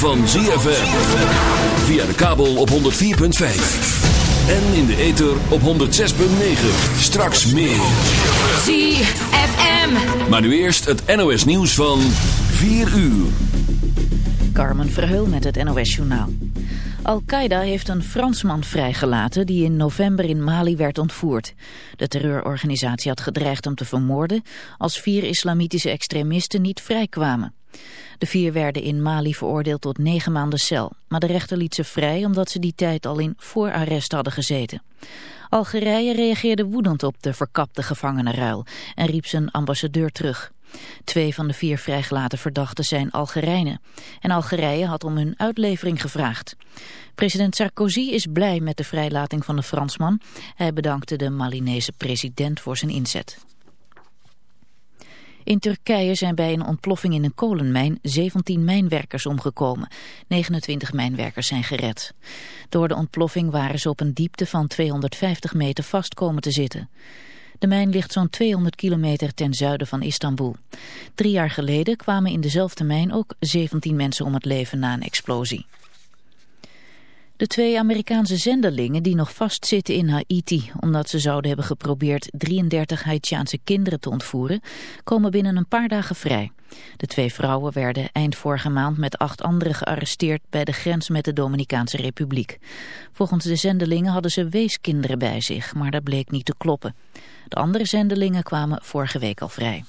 van ZFM. Via de kabel op 104.5. En in de ether op 106.9. Straks meer. ZFM. Maar nu eerst het NOS nieuws van 4 uur. Carmen Verheul met het NOS Journaal. Al-Qaeda heeft een Fransman vrijgelaten die in november in Mali werd ontvoerd. De terreurorganisatie had gedreigd om te vermoorden als vier islamitische extremisten niet vrijkwamen. De vier werden in Mali veroordeeld tot negen maanden cel, maar de rechter liet ze vrij omdat ze die tijd al in voorarrest hadden gezeten. Algerije reageerde woedend op de verkapte gevangenenruil en riep zijn ambassadeur terug. Twee van de vier vrijgelaten verdachten zijn Algerijnen. En Algerije had om hun uitlevering gevraagd. President Sarkozy is blij met de vrijlating van de Fransman. Hij bedankte de Malinese president voor zijn inzet. In Turkije zijn bij een ontploffing in een kolenmijn 17 mijnwerkers omgekomen. 29 mijnwerkers zijn gered. Door de ontploffing waren ze op een diepte van 250 meter vast komen te zitten. De mijn ligt zo'n 200 kilometer ten zuiden van Istanbul. Drie jaar geleden kwamen in dezelfde mijn ook 17 mensen om het leven na een explosie. De twee Amerikaanse zendelingen die nog vastzitten in Haiti... omdat ze zouden hebben geprobeerd 33 Haitiaanse kinderen te ontvoeren... komen binnen een paar dagen vrij. De twee vrouwen werden eind vorige maand met acht anderen gearresteerd... bij de grens met de Dominicaanse Republiek. Volgens de zendelingen hadden ze weeskinderen bij zich, maar dat bleek niet te kloppen. De andere zendelingen kwamen vorige week al vrij.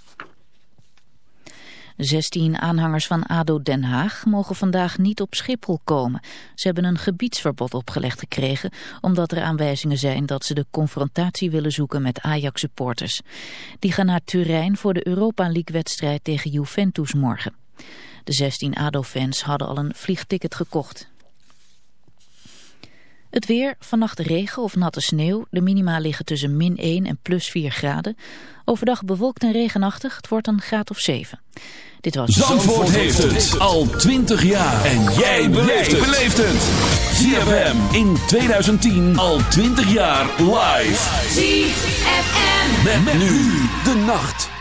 16 aanhangers van ADO Den Haag mogen vandaag niet op Schiphol komen. Ze hebben een gebiedsverbod opgelegd gekregen... omdat er aanwijzingen zijn dat ze de confrontatie willen zoeken met Ajax-supporters. Die gaan naar Turijn voor de Europa League-wedstrijd tegen Juventus morgen. De 16 ADO-fans hadden al een vliegticket gekocht. Het weer, vannacht regen of natte sneeuw. De minima liggen tussen min 1 en plus 4 graden. Overdag bewolkt en regenachtig. Het wordt een graad of 7. Dit was Zandvoort, heeft het al 20 jaar. En jij beleeft het. ZFM in 2010 al 20 jaar live. ZFM. Met, met nu de nacht.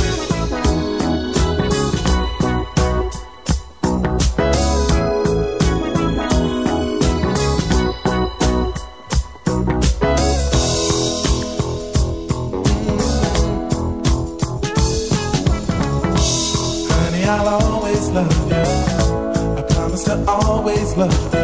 love you. I promise to always love you.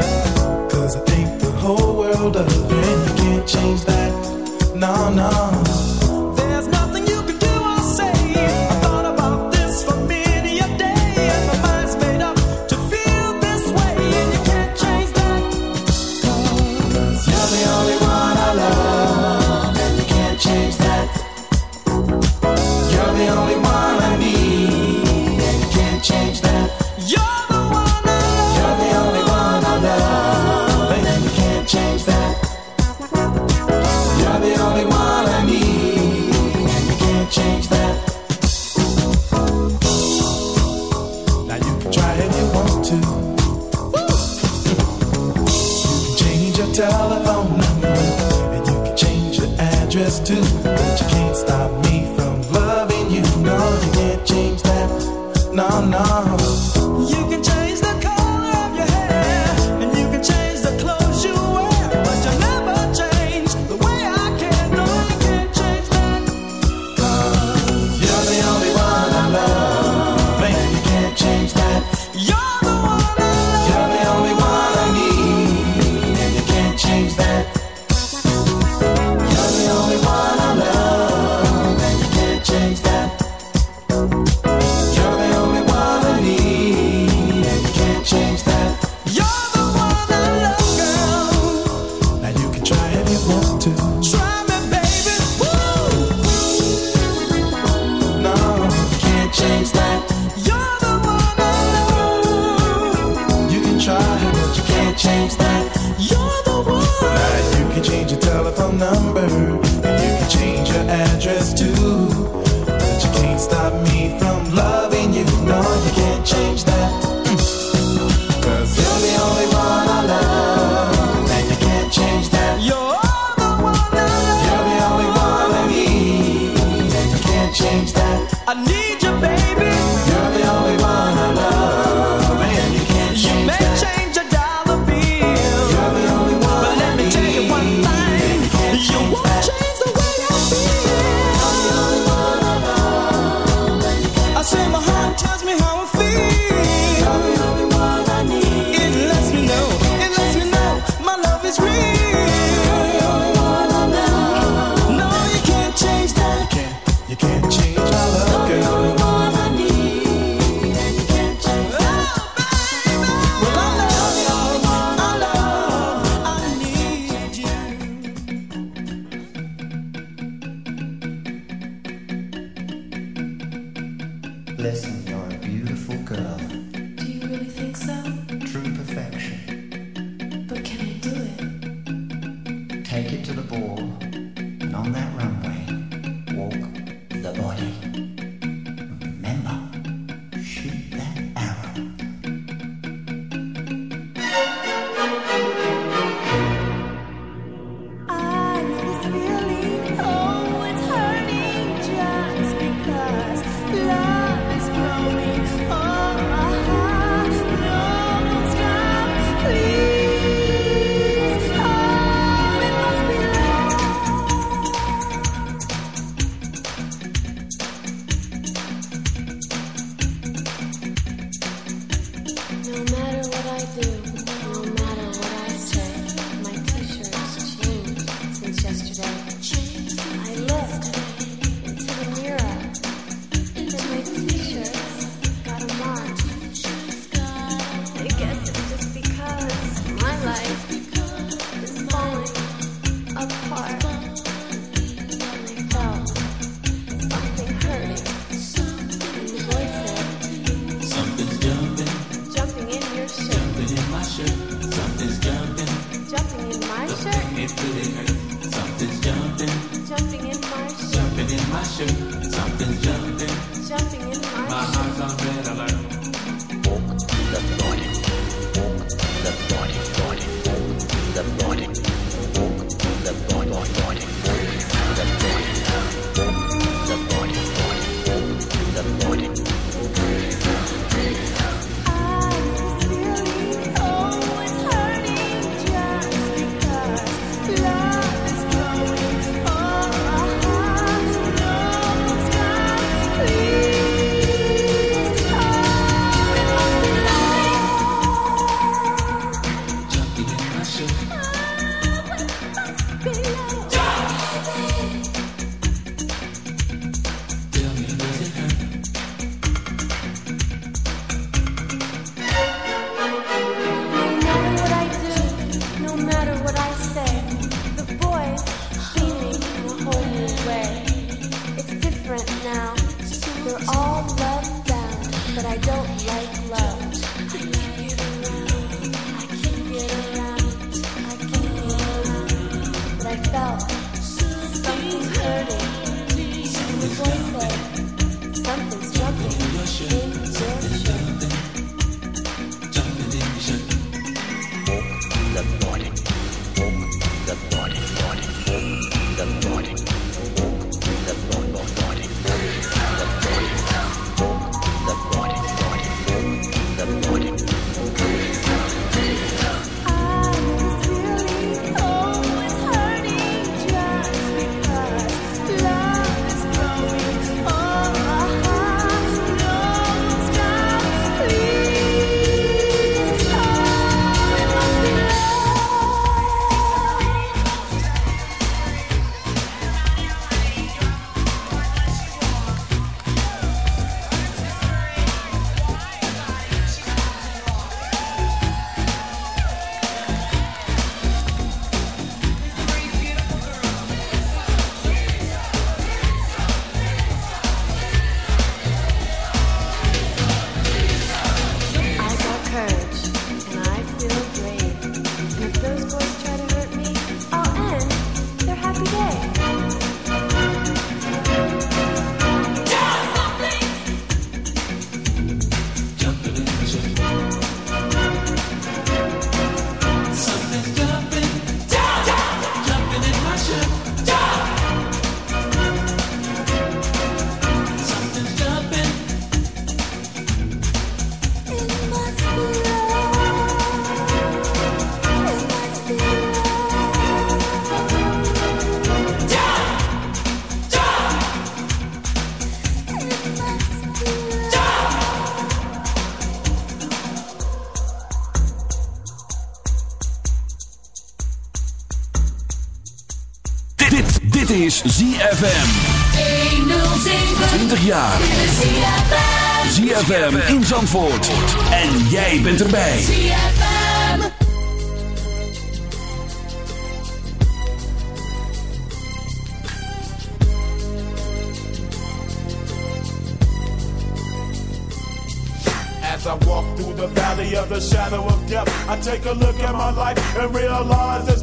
Is ZFM. 20 jaar. ZFM in Zandvoort. En jij bent erbij. As I walk through the valley of the shadow of death, I take a look at my life and realize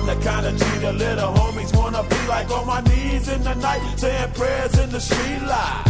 I'm the kind of the little homies wanna be like on my knees in the night, saying prayers in the street light.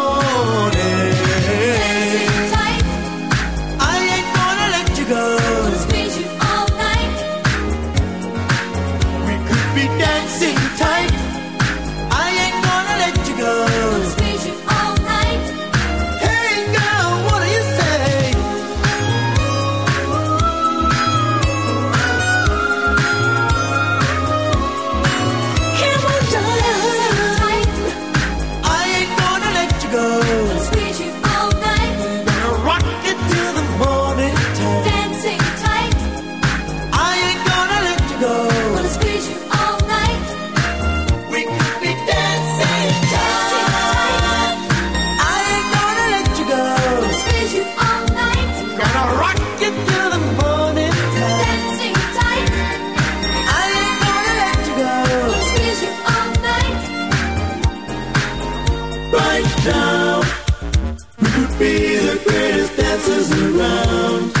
Down. We could be the greatest dancers around.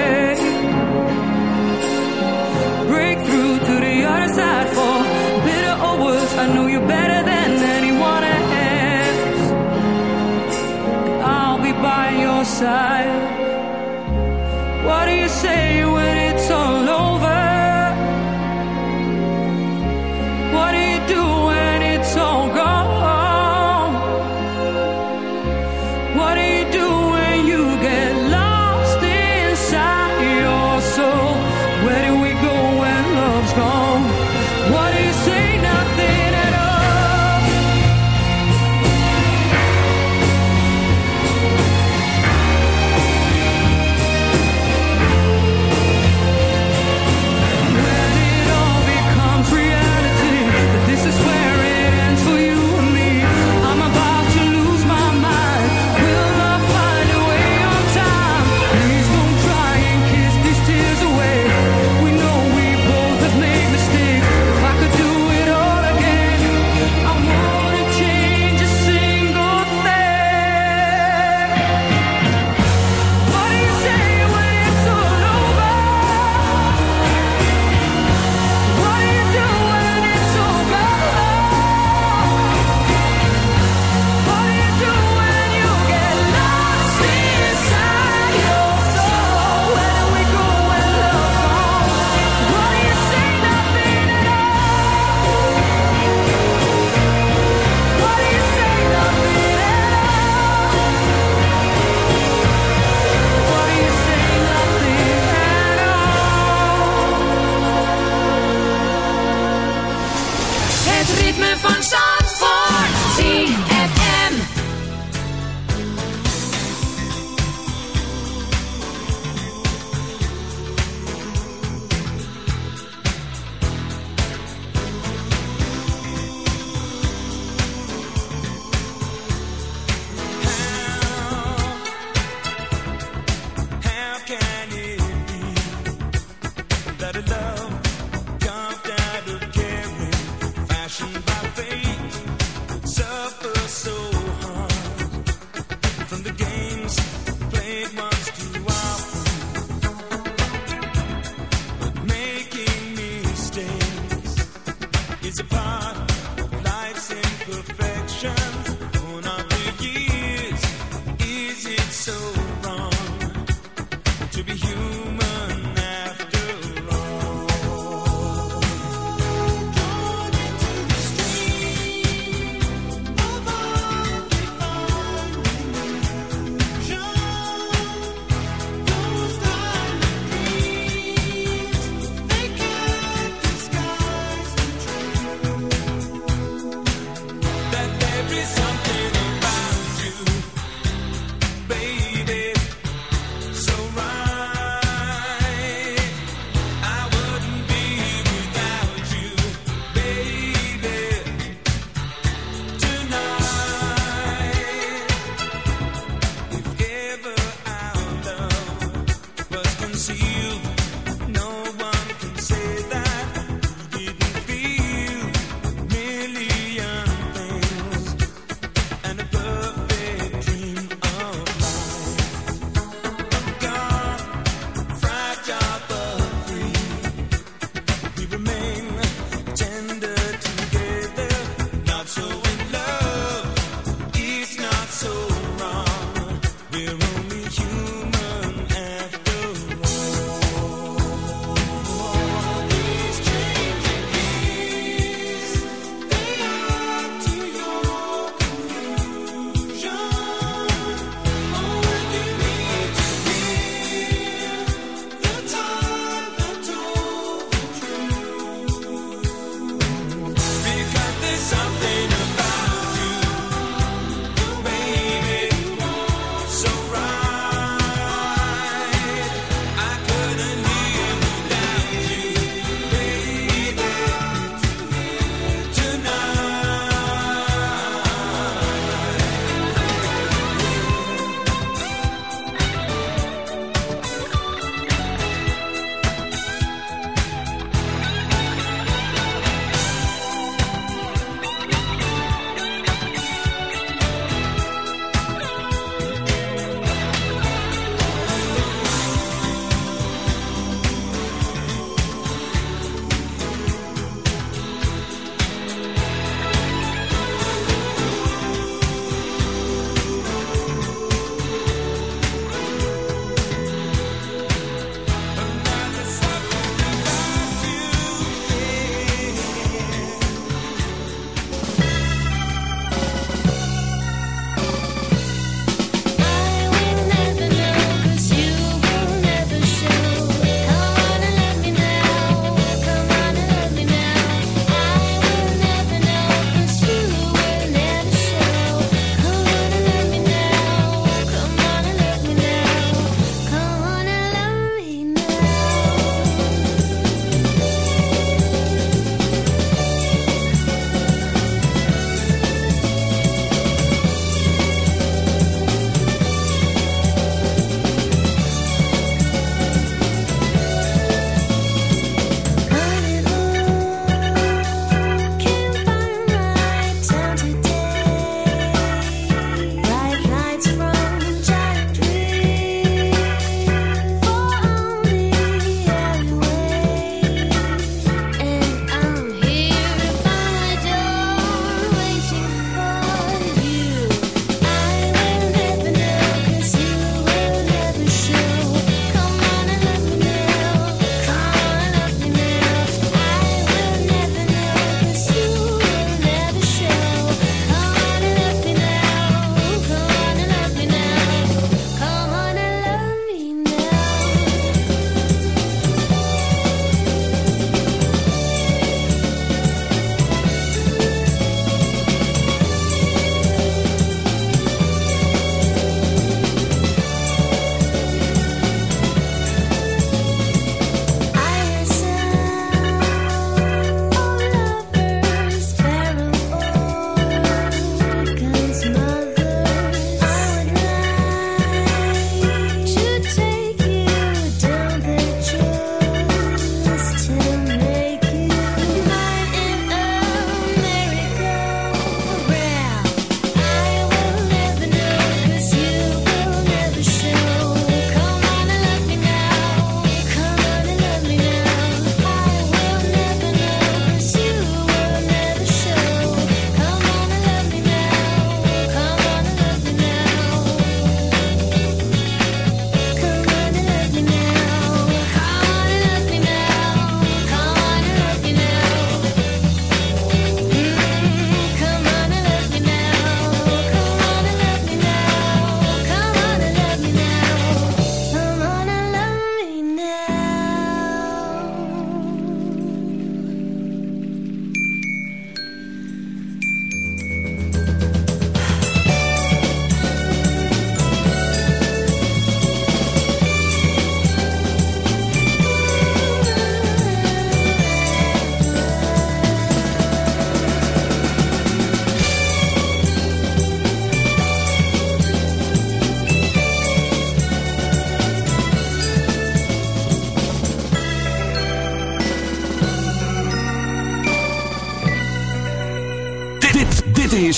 inside